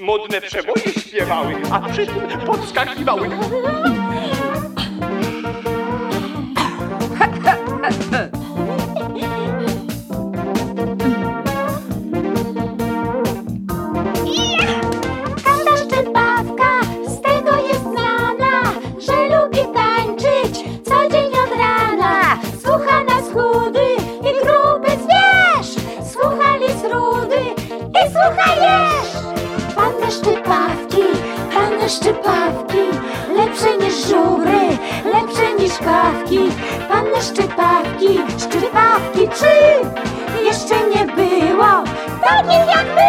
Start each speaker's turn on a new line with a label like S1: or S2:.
S1: Modne przeboje śpiewały, a przy podskakiwały.
S2: Każda szczepawka z tego jest znana, że lubi tańczyć co dzień od rana. Słucha nas chudy i gruby zwierz, słucha lis rudy i słucha jeż szczypawki, tanie szczypawki, lepsze niż żury, lepsze niż kawki, panny szczypawki, szczypawki, czy jeszcze nie było takich jak my?